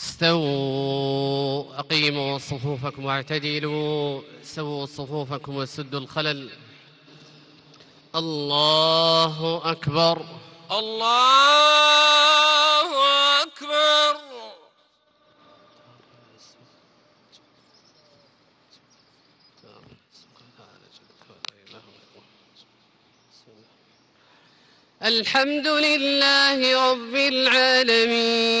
استووا أقيموا صفوفكم واعتدلوا سووا صفوفكم وسدوا الخلل. الله أكبر. الله أكبر. الحمد لله رب العالمين.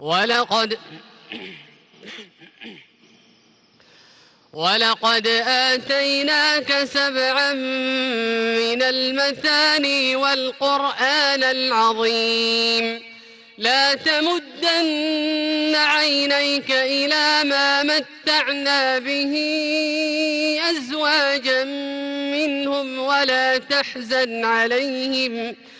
ولقد ولقد آتيناك سبعا من المثاني والقرآن العظيم. لا تمدن عينيك إلى ما متعنا به أزواجا منهم ولا تحزن عليهم. ولا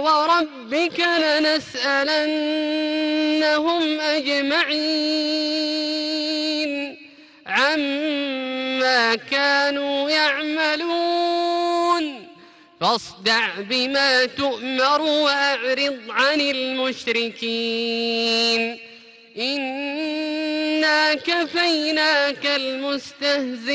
فوربك لنسألنهم أجمعين عما كانوا يعملون. فاصدع بما تؤمر وأعرض عن المشركين. إنا كفيناك المستهزئين.